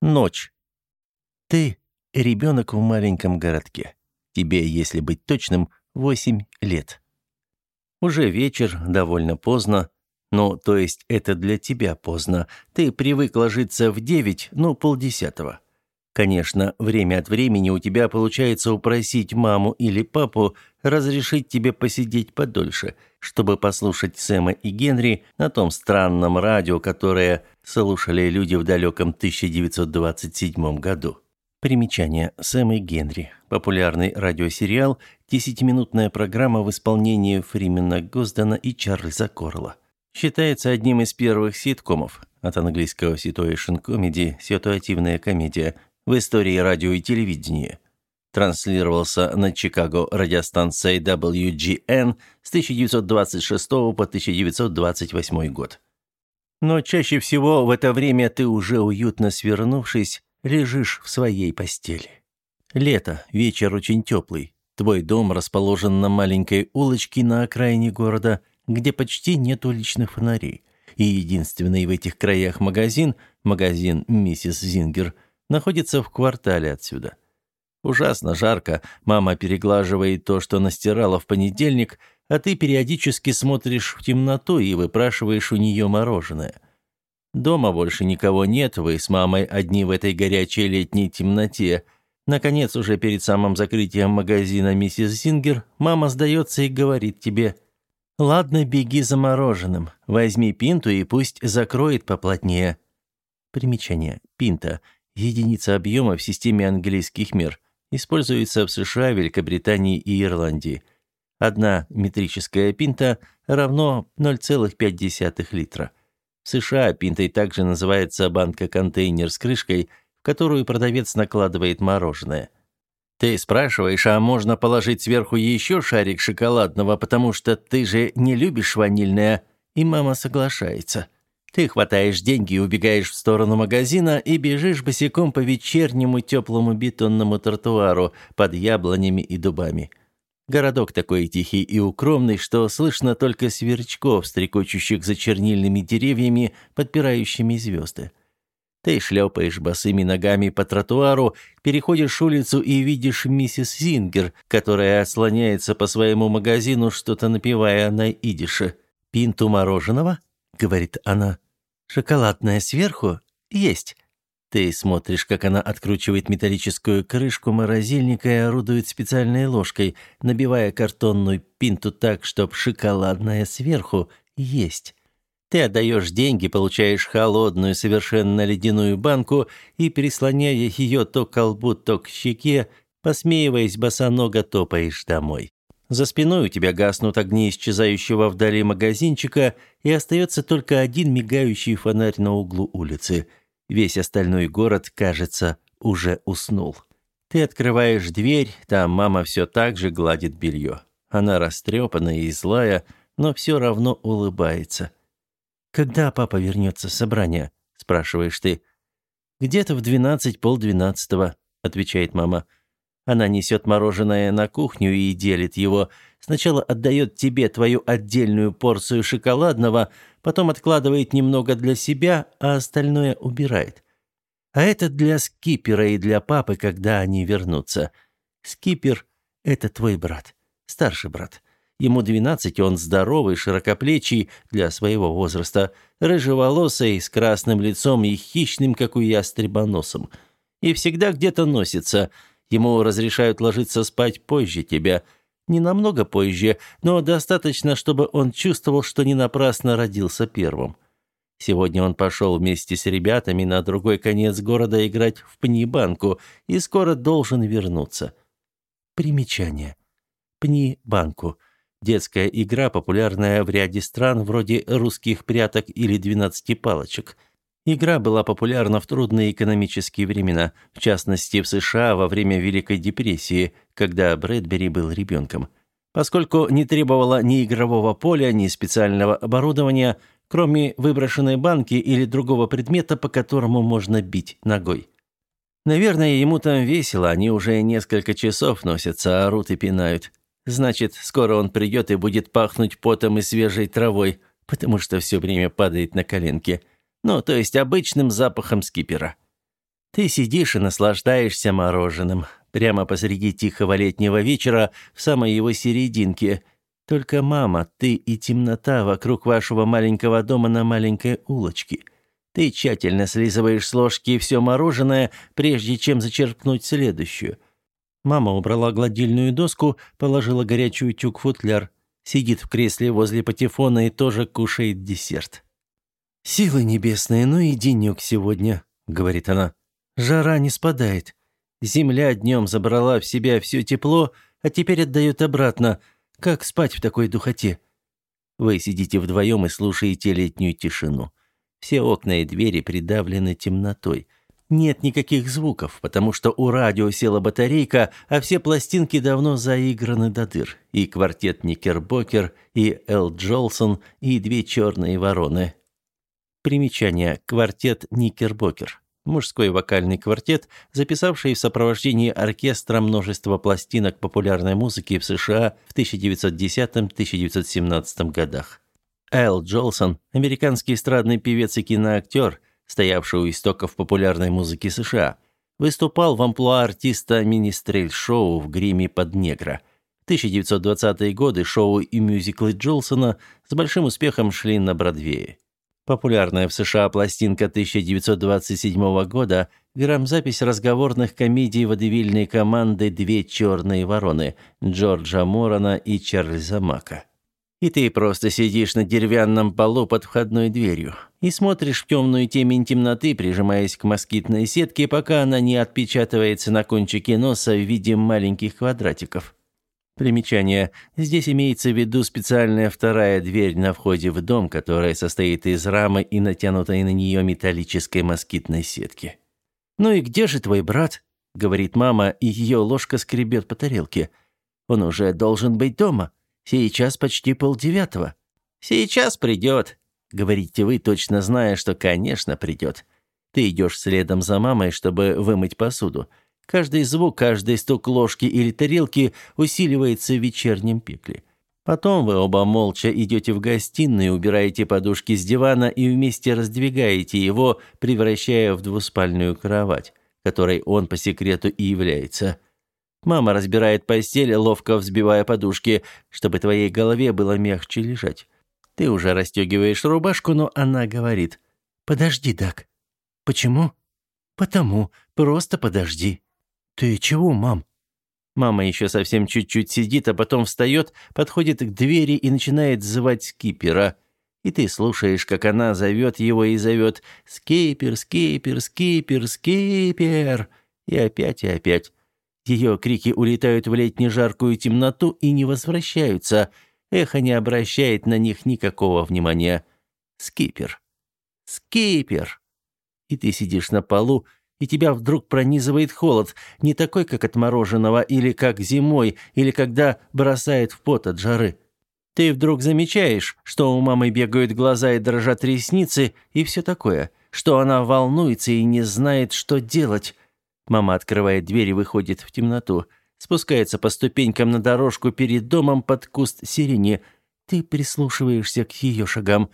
Ночь. Ты – ребенок в маленьком городке. Тебе, если быть точным, восемь лет. Уже вечер, довольно поздно. Ну, то есть это для тебя поздно. Ты привык ложиться в девять, ну, полдесятого. Конечно, время от времени у тебя получается упросить маму или папу разрешить тебе посидеть подольше, чтобы послушать Сэма и Генри на том странном радио, которое слушали люди в далеком 1927 году. Примечание. Сэм и Генри. Популярный радиосериал, десятиминутная программа в исполнении Фримена Гоздана и Чарльза Корла. Считается одним из первых ситкомов, от английского situation comedy, ситуативная комедия, в истории радио и телевидения. Транслировался на Чикаго радиостанцией WGN с 1926 по 1928 год. Но чаще всего в это время ты уже уютно свернувшись, лежишь в своей постели. Лето, вечер очень теплый. Твой дом расположен на маленькой улочке на окраине города, где почти нет уличных фонарей. И единственный в этих краях магазин, магазин «Миссис Зингер», находится в квартале отсюда. Ужасно жарко, мама переглаживает то, что настирала в понедельник, а ты периодически смотришь в темноту и выпрашиваешь у нее мороженое – Дома больше никого нет, вы с мамой одни в этой горячей летней темноте. Наконец, уже перед самым закрытием магазина миссис Зингер, мама сдается и говорит тебе, «Ладно, беги за мороженым, возьми пинту и пусть закроет поплотнее». Примечание. Пинта – единица объема в системе английских мер. Используется в США, Великобритании и Ирландии. Одна метрическая пинта равно 0,5 литра. В США пинтой также называется банка-контейнер с крышкой, в которую продавец накладывает мороженое. Ты спрашиваешь, а можно положить сверху еще шарик шоколадного, потому что ты же не любишь ванильное, и мама соглашается. Ты хватаешь деньги и убегаешь в сторону магазина и бежишь босиком по вечернему теплому бетонному тротуару под яблонями и дубами. Городок такой тихий и укромный, что слышно только сверчков, стрекочущих за чернильными деревьями, подпирающими звезды. Ты шлепаешь босыми ногами по тротуару, переходишь улицу и видишь миссис Зингер, которая слоняется по своему магазину, что-то напивая на идише. «Пинту мороженого?» — говорит она. «Шоколадное сверху? Есть. Ты смотришь, как она откручивает металлическую крышку морозильника и орудует специальной ложкой, набивая картонную пинту так, чтоб шоколадная сверху есть. Ты отдаешь деньги, получаешь холодную, совершенно ледяную банку и, переслоняя ее то к колбу, то к щеке, посмеиваясь, босоного топаешь домой. За спиной у тебя гаснут огни исчезающего вдали магазинчика, и остается только один мигающий фонарь на углу улицы – Весь остальной город, кажется, уже уснул. Ты открываешь дверь, там мама все так же гладит белье. Она растрепанная и злая, но все равно улыбается. «Когда папа вернется с собрания?» – спрашиваешь ты. «Где-то в двенадцать, полдвенадцатого», – отвечает мама. Она несет мороженое на кухню и делит его. Сначала отдает тебе твою отдельную порцию шоколадного – потом откладывает немного для себя, а остальное убирает. А это для скипера и для папы, когда они вернутся. Скипер — это твой брат, старший брат. Ему двенадцать, он здоровый, широкоплечий для своего возраста, рыжеволосый, с красным лицом и хищным, как у ястреба, носом. И всегда где-то носится. Ему разрешают ложиться спать позже тебя — не намного позже, но достаточно, чтобы он чувствовал, что не напрасно родился первым. Сегодня он пошел вместе с ребятами на другой конец города играть в пни-банку и скоро должен вернуться. Примечание. Пни-банку. Детская игра, популярная в ряде стран вроде русских пряток или двенадцати палочек – Игра была популярна в трудные экономические времена, в частности в США во время Великой депрессии, когда Брэдбери был ребенком. Поскольку не требовала ни игрового поля, ни специального оборудования, кроме выброшенной банки или другого предмета, по которому можно бить ногой. Наверное, ему там весело, они уже несколько часов носятся, орут и пинают. Значит, скоро он придет и будет пахнуть потом и свежей травой, потому что все время падает на коленки. Ну, то есть обычным запахом скипера. Ты сидишь и наслаждаешься мороженым. Прямо посреди тихого летнего вечера, в самой его серединке. Только мама, ты и темнота вокруг вашего маленького дома на маленькой улочке. Ты тщательно слизываешь с ложки все мороженое, прежде чем зачерпнуть следующую. Мама убрала гладильную доску, положила горячую тюк-футляр. Сидит в кресле возле патефона и тоже кушает десерт. «Силы небесные, ну и денек сегодня», — говорит она. «Жара не спадает. Земля днем забрала в себя все тепло, а теперь отдает обратно. Как спать в такой духоте?» Вы сидите вдвоем и слушаете летнюю тишину. Все окна и двери придавлены темнотой. Нет никаких звуков, потому что у радио села батарейка, а все пластинки давно заиграны до дыр. И квартет Никербокер, и Эл Джолсон, и две черные вороны. Примечание. Квартет Никербокер. Мужской вокальный квартет, записавший в сопровождении оркестра множество пластинок популярной музыки в США в 1910-1917 годах. Эл Джолсон, американский эстрадный певец и киноактер, стоявший у истоков популярной музыки США, выступал в амплуа артиста мини-стрель-шоу в гриме под негра. В 1920-е годы шоу и мюзиклы Джолсона с большим успехом шли на Бродвее. Популярная в США пластинка 1927 года – грамзапись разговорных комедий водевильной команды «Две черные вороны» Джорджа Морона и Чарльза Мака. И ты просто сидишь на деревянном полу под входной дверью и смотришь в темную темень темноты, прижимаясь к москитной сетке, пока она не отпечатывается на кончике носа в виде маленьких квадратиков. Примечание. Здесь имеется в виду специальная вторая дверь на входе в дом, которая состоит из рамы и натянутой на нее металлической москитной сетки. «Ну и где же твой брат?» — говорит мама, и ее ложка скребет по тарелке. «Он уже должен быть дома». Сейчас почти полдевятого. Сейчас придет, говорите вы, точно зная, что, конечно, придет. Ты идешь следом за мамой, чтобы вымыть посуду. Каждый звук, каждый стук ложки или тарелки усиливается в вечернем пекле. Потом вы оба молча идете в гостиную, убираете подушки с дивана и вместе раздвигаете его, превращая в двуспальную кровать, которой он по секрету и является. Мама разбирает постель, ловко взбивая подушки, чтобы твоей голове было мягче лежать. Ты уже расстегиваешь рубашку, но она говорит. «Подожди, Дак». «Почему?» «Потому. Просто подожди». «Ты чего, мам?» Мама еще совсем чуть-чуть сидит, а потом встает, подходит к двери и начинает звать скипера. И ты слушаешь, как она зовет его и зовет «Скипер, скипер, скипер, скипер!» И опять и опять. Ее крики улетают в летнюю жаркую темноту и не возвращаются. Эхо не обращает на них никакого внимания. Скипер. Скипер. И ты сидишь на полу, и тебя вдруг пронизывает холод, не такой, как от мороженого, или как зимой, или когда бросает в пот от жары. Ты вдруг замечаешь, что у мамы бегают глаза и дрожат ресницы, и все такое, что она волнуется и не знает, что делать. Мама открывает дверь и выходит в темноту. Спускается по ступенькам на дорожку перед домом под куст сирени. Ты прислушиваешься к ее шагам.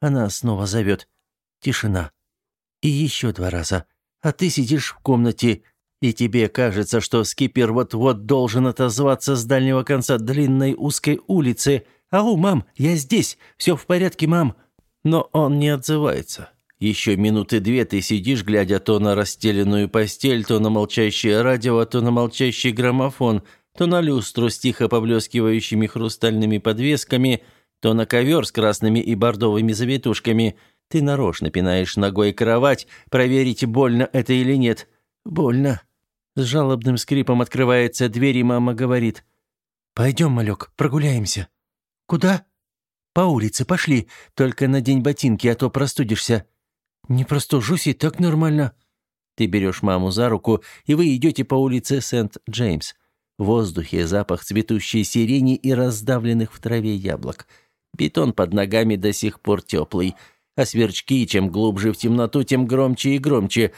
Она снова зовет. Тишина. И еще два раза. А ты сидишь в комнате, и тебе кажется, что скипер вот-вот должен отозваться с дальнего конца длинной узкой улицы. «Ау, мам, я здесь! Все в порядке, мам!» Но он не отзывается. Еще минуты две ты сидишь, глядя то на расстеленную постель, то на молчащее радио, то на молчащий граммофон, то на люстру с тихо поблескивающими хрустальными подвесками, то на ковер с красными и бордовыми завитушками. Ты нарочно пинаешь ногой кровать, проверить, больно это или нет. Больно. С жалобным скрипом открывается дверь, и мама говорит. «Пойдем, малек, прогуляемся». «Куда?» «По улице, пошли. Только надень ботинки, а то простудишься». «Не простужусь и так нормально». Ты берешь маму за руку, и вы идете по улице Сент-Джеймс. В воздухе запах цветущей сирени и раздавленных в траве яблок. Бетон под ногами до сих пор теплый. А сверчки, чем глубже в темноту, тем громче и громче.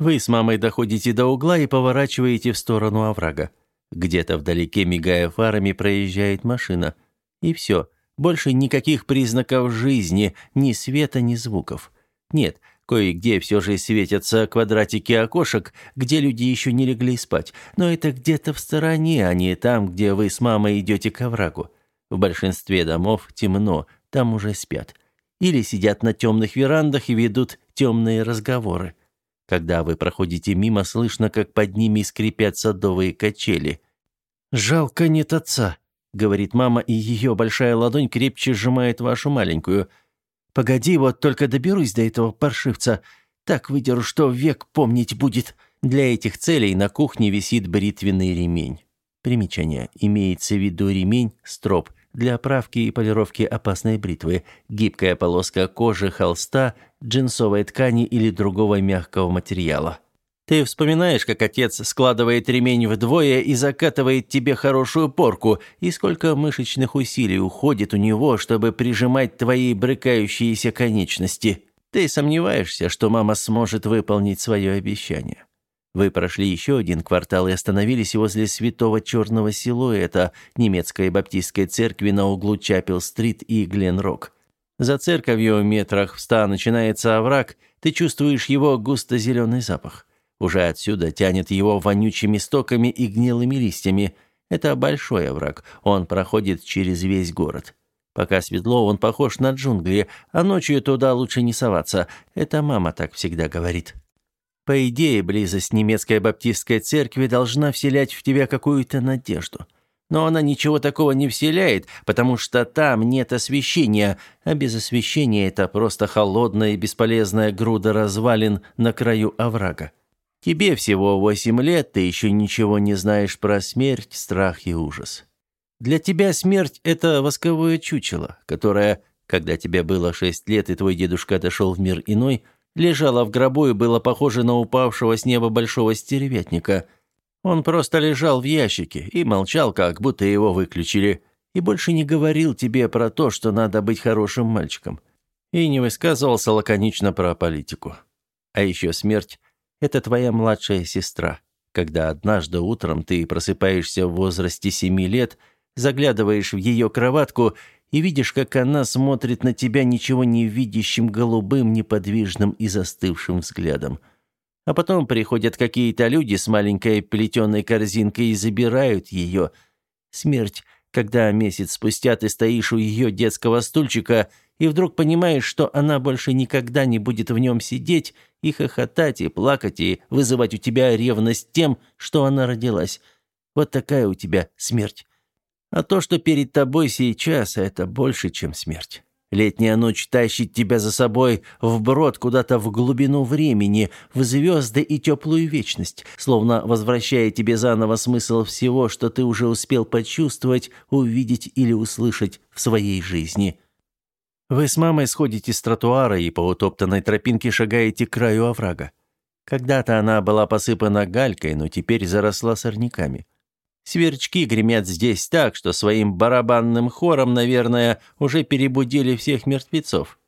Вы с мамой доходите до угла и поворачиваете в сторону оврага. Где-то вдалеке, мигая фарами, проезжает машина. И все. Больше никаких признаков жизни, ни света, ни звуков. Нет, Кое-где все же светятся квадратики окошек, где люди еще не легли спать. Но это где-то в стороне, а не там, где вы с мамой идете к оврагу. В большинстве домов темно, там уже спят. Или сидят на темных верандах и ведут темные разговоры. Когда вы проходите мимо, слышно, как под ними скрипят садовые качели. «Жалко нет отца», — говорит мама, и ее большая ладонь крепче сжимает вашу маленькую – Погоди, вот только доберусь до этого паршивца. Так выдеру, что век помнить будет. Для этих целей на кухне висит бритвенный ремень. Примечание. Имеется в виду ремень, строп, для оправки и полировки опасной бритвы, гибкая полоска кожи, холста, джинсовой ткани или другого мягкого материала. Ты вспоминаешь, как отец складывает ремень вдвое и закатывает тебе хорошую порку, и сколько мышечных усилий уходит у него, чтобы прижимать твои брыкающиеся конечности. Ты сомневаешься, что мама сможет выполнить свое обещание. Вы прошли еще один квартал и остановились возле святого черного силуэта немецкой баптистской церкви на углу Чапел-стрит и Гленрок. За церковью метрах в ста начинается овраг, ты чувствуешь его густо-зеленый запах. Уже отсюда тянет его вонючими стоками и гнилыми листьями. Это большой овраг, он проходит через весь город. Пока светло, он похож на джунгли, а ночью туда лучше не соваться. Это мама так всегда говорит. По идее, близость немецкой баптистской церкви должна вселять в тебя какую-то надежду. Но она ничего такого не вселяет, потому что там нет освещения, а без освещения это просто холодная и бесполезная груда развалин на краю оврага. Тебе всего восемь лет, ты еще ничего не знаешь про смерть, страх и ужас. Для тебя смерть – это восковое чучело, которое, когда тебе было шесть лет и твой дедушка отошел в мир иной, лежало в гробу и было похоже на упавшего с неба большого стервятника. Он просто лежал в ящике и молчал, как будто его выключили, и больше не говорил тебе про то, что надо быть хорошим мальчиком, и не высказывался лаконично про политику. А еще смерть это твоя младшая сестра. Когда однажды утром ты просыпаешься в возрасте семи лет, заглядываешь в ее кроватку и видишь, как она смотрит на тебя ничего не видящим голубым, неподвижным и застывшим взглядом. А потом приходят какие-то люди с маленькой плетеной корзинкой и забирают ее. Смерть, когда месяц спустя ты стоишь у ее детского стульчика – и вдруг понимаешь, что она больше никогда не будет в нем сидеть и хохотать, и плакать, и вызывать у тебя ревность тем, что она родилась. Вот такая у тебя смерть. А то, что перед тобой сейчас, это больше, чем смерть. Летняя ночь тащит тебя за собой вброд куда-то в глубину времени, в звезды и теплую вечность, словно возвращая тебе заново смысл всего, что ты уже успел почувствовать, увидеть или услышать в своей жизни. Вы с мамой сходите с тротуара и по утоптанной тропинке шагаете к краю оврага. Когда-то она была посыпана галькой, но теперь заросла сорняками. Сверчки гремят здесь так, что своим барабанным хором, наверное, уже перебудили всех мертвецов.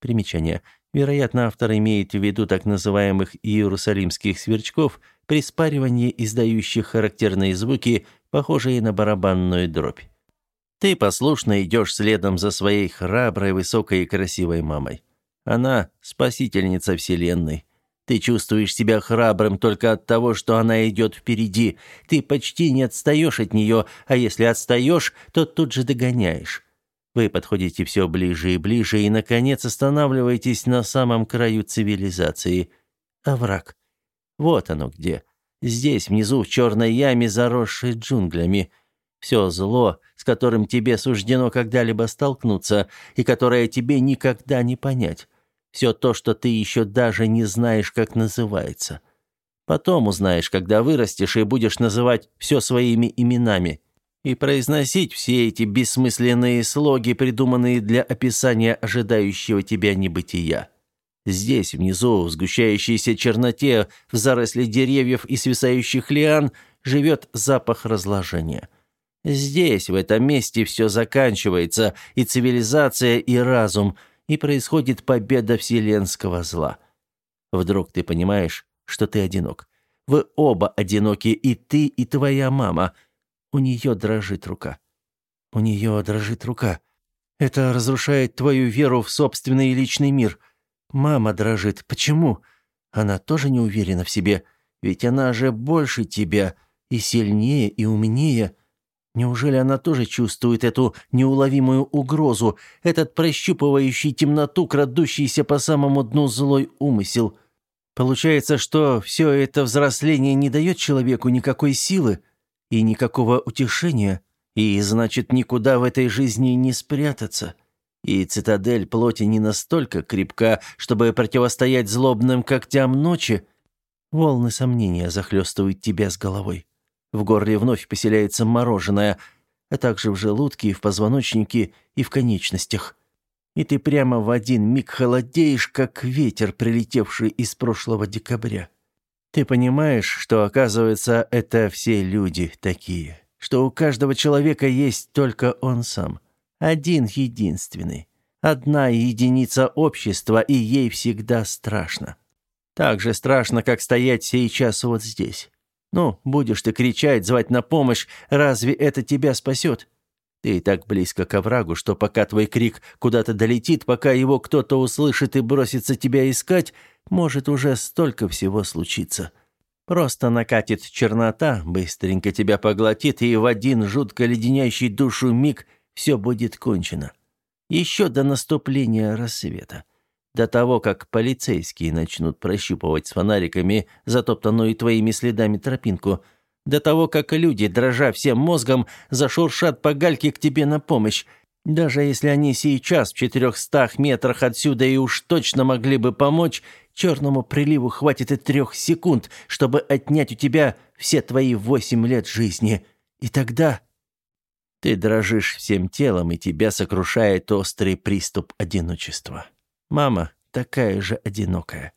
Примечание. Вероятно, автор имеет в виду так называемых иерусалимских сверчков, при спаривании издающих характерные звуки, похожие на барабанную дробь. Ты послушно идешь следом за своей храброй, высокой и красивой мамой. Она – спасительница Вселенной. Ты чувствуешь себя храбрым только от того, что она идет впереди. Ты почти не отстаешь от нее, а если отстаешь, то тут же догоняешь. Вы подходите все ближе и ближе и, наконец, останавливаетесь на самом краю цивилизации. Овраг. Вот оно где. Здесь, внизу, в черной яме, заросшей джунглями – все зло, с которым тебе суждено когда-либо столкнуться и которое тебе никогда не понять. Все то, что ты еще даже не знаешь, как называется. Потом узнаешь, когда вырастешь и будешь называть все своими именами и произносить все эти бессмысленные слоги, придуманные для описания ожидающего тебя небытия. Здесь, внизу, в сгущающейся черноте, в заросли деревьев и свисающих лиан, живет запах разложения. Здесь, в этом месте, все заканчивается, и цивилизация, и разум, и происходит победа вселенского зла. Вдруг ты понимаешь, что ты одинок. Вы оба одиноки, и ты, и твоя мама. У нее дрожит рука. У нее дрожит рука. Это разрушает твою веру в собственный личный мир. Мама дрожит. Почему? Она тоже не уверена в себе. Ведь она же больше тебя. И сильнее, и умнее. Неужели она тоже чувствует эту неуловимую угрозу, этот прощупывающий темноту, крадущийся по самому дну злой умысел? Получается, что все это взросление не дает человеку никакой силы и никакого утешения, и, значит, никуда в этой жизни не спрятаться. И цитадель плоти не настолько крепка, чтобы противостоять злобным когтям ночи. Волны сомнения захлестывают тебя с головой. В горле вновь поселяется мороженое, а также в желудке, и в позвоночнике, и в конечностях. И ты прямо в один миг холодеешь, как ветер, прилетевший из прошлого декабря. Ты понимаешь, что, оказывается, это все люди такие, что у каждого человека есть только он сам. Один единственный. Одна единица общества, и ей всегда страшно. Так же страшно, как стоять сейчас вот здесь. Ну, будешь ты кричать, звать на помощь, разве это тебя спасет? Ты так близко к оврагу, что пока твой крик куда-то долетит, пока его кто-то услышит и бросится тебя искать, может уже столько всего случиться. Просто накатит чернота, быстренько тебя поглотит, и в один жутко леденящий душу миг все будет кончено. Еще до наступления рассвета. До того, как полицейские начнут прощупывать с фонариками затоптанную твоими следами тропинку. До того, как люди, дрожа всем мозгом, зашуршат по гальке к тебе на помощь. Даже если они сейчас в четырехстах метрах отсюда и уж точно могли бы помочь, черному приливу хватит и трех секунд, чтобы отнять у тебя все твои восемь лет жизни. И тогда... Ты дрожишь всем телом, и тебя сокрушает острый приступ одиночества. Мама такая же одинокая.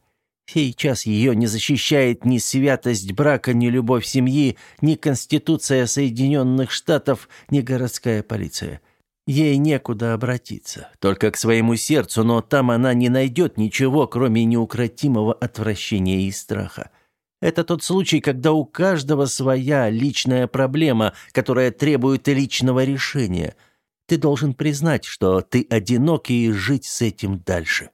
Сейчас ее не защищает ни святость брака, ни любовь семьи, ни Конституция Соединенных Штатов, ни городская полиция. Ей некуда обратиться, только к своему сердцу, но там она не найдет ничего, кроме неукротимого отвращения и страха. Это тот случай, когда у каждого своя личная проблема, которая требует личного решения – ты должен признать, что ты одинок и жить с этим дальше.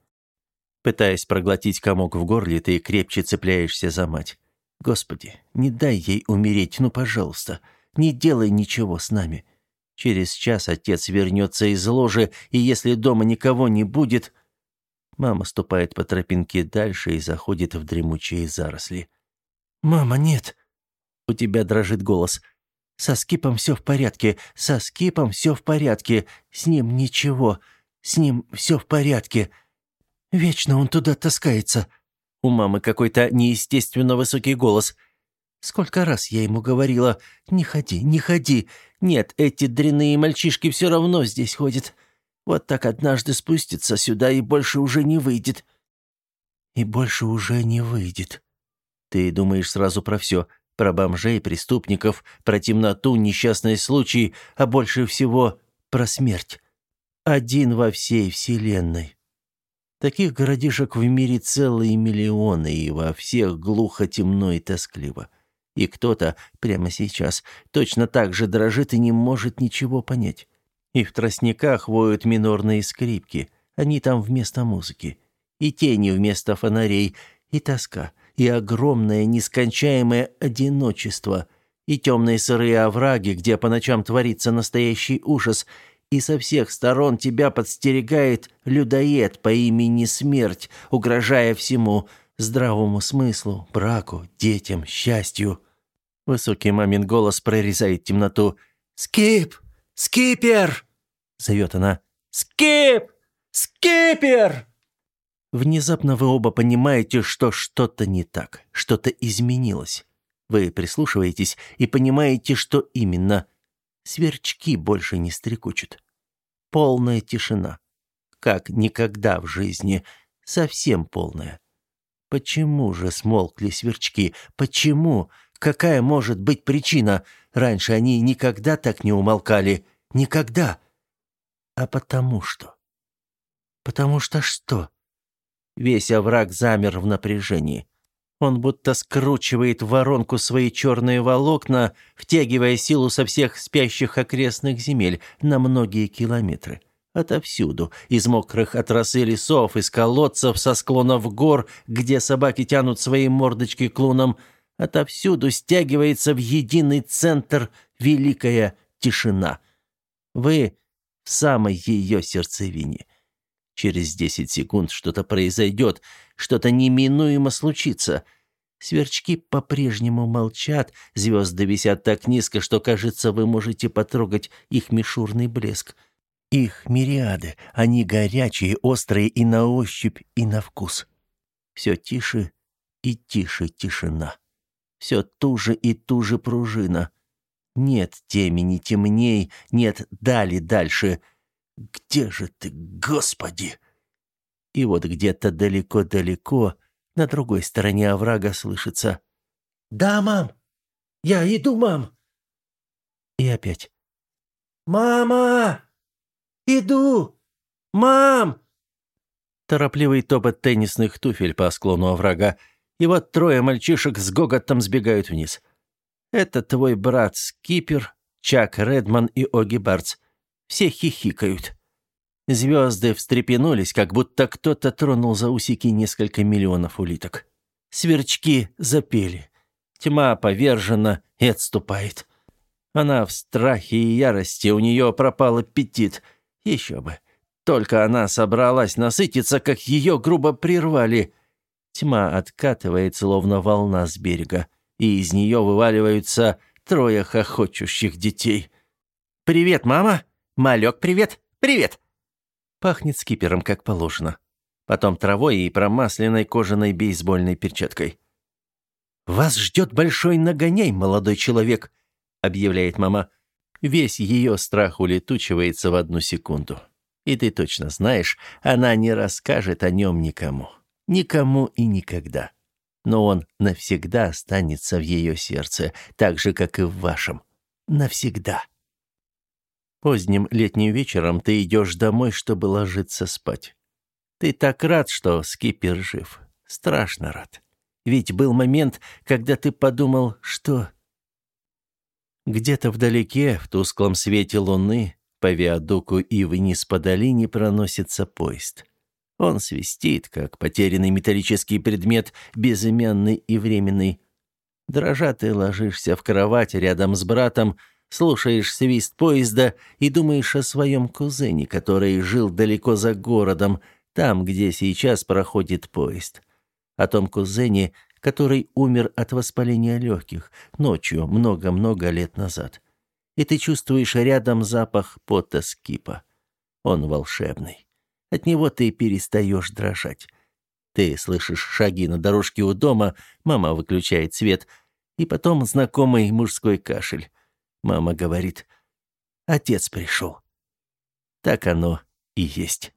Пытаясь проглотить комок в горле, ты крепче цепляешься за мать. Господи, не дай ей умереть, ну, пожалуйста. Не делай ничего с нами. Через час отец вернется из ложи, и если дома никого не будет... Мама ступает по тропинке дальше и заходит в дремучие заросли. «Мама, нет!» У тебя дрожит голос – со Скипом все в порядке, со Скипом все в порядке, с ним ничего, с ним все в порядке. Вечно он туда таскается». У мамы какой-то неестественно высокий голос. «Сколько раз я ему говорила, не ходи, не ходи. Нет, эти дрянные мальчишки все равно здесь ходят. Вот так однажды спустится сюда и больше уже не выйдет». «И больше уже не выйдет». Ты думаешь сразу про все, про бомжей, преступников, про темноту, несчастный случай, а больше всего про смерть. Один во всей вселенной. Таких городишек в мире целые миллионы, и во всех глухо, темно и тоскливо. И кто-то прямо сейчас точно так же дрожит и не может ничего понять. И в тростниках воют минорные скрипки, они там вместо музыки. И тени вместо фонарей, и тоска — и огромное нескончаемое одиночество, и темные сырые овраги, где по ночам творится настоящий ужас, и со всех сторон тебя подстерегает людоед по имени Смерть, угрожая всему здравому смыслу, браку, детям, счастью. Высокий мамин голос прорезает темноту. «Скип! Скипер!» — зовет она. «Скип! Скипер!» Внезапно вы оба понимаете, что что-то не так, что-то изменилось. Вы прислушиваетесь и понимаете, что именно. Сверчки больше не стрекочут. Полная тишина. Как никогда в жизни. Совсем полная. Почему же смолкли сверчки? Почему? Какая может быть причина? Раньше они никогда так не умолкали. Никогда. А потому что? Потому что что? Весь овраг замер в напряжении. Он будто скручивает в воронку свои черные волокна, втягивая силу со всех спящих окрестных земель на многие километры. Отовсюду, из мокрых от росы лесов, из колодцев, со склонов гор, где собаки тянут свои мордочки к лунам, отовсюду стягивается в единый центр великая тишина. Вы в самой ее сердцевине. Через десять секунд что-то произойдет, что-то неминуемо случится. Сверчки по-прежнему молчат, звезды висят так низко, что, кажется, вы можете потрогать их мишурный блеск. Их мириады, они горячие, острые и на ощупь, и на вкус. Все тише и тише тишина. Все туже и туже пружина. Нет темени темней, нет дали дальше. Где же ты, Господи? И вот где-то далеко-далеко, на другой стороне оврага слышится «Да, мам! Я иду, мам!» И опять «Мама!» «Иду! Мам!» Торопливый топот теннисных туфель по склону оврага, и вот трое мальчишек с гоготом сбегают вниз. Это твой брат Скипер, Чак Редман и Оги Бартс. Все хихикают. Звезды встрепенулись, как будто кто-то тронул за усики несколько миллионов улиток. Сверчки запели. Тьма повержена и отступает. Она в страхе и ярости, у нее пропал аппетит — еще бы. Только она собралась насытиться, как ее грубо прервали. Тьма откатывает, словно волна с берега, и из нее вываливаются трое хохочущих детей. «Привет, мама! Малек, привет! Привет!» Пахнет скипером, как положено. Потом травой и промасленной кожаной бейсбольной перчаткой. «Вас ждет большой нагоняй, молодой человек», — объявляет мама. Весь ее страх улетучивается в одну секунду. И ты точно знаешь, она не расскажет о нем никому. Никому и никогда. Но он навсегда останется в ее сердце, так же, как и в вашем. Навсегда. Поздним летним вечером ты идешь домой, чтобы ложиться спать. Ты так рад, что скипер жив. Страшно рад. Ведь был момент, когда ты подумал, что где-то вдалеке, в тусклом свете луны, по виадуку и вниз по долине проносится поезд. Он свистит, как потерянный металлический предмет, безымянный и временный. Дрожа ты ложишься в кровать рядом с братом, слушаешь свист поезда и думаешь о своем кузене, который жил далеко за городом, там, где сейчас проходит поезд. О том кузене, который умер от воспаления легких ночью много-много лет назад. И ты чувствуешь рядом запах пота скипа. Он волшебный. От него ты перестаешь дрожать. Ты слышишь шаги на дорожке у дома, мама выключает свет, и потом знакомый мужской кашель. Мама говорит, «Отец пришел». Так оно и есть.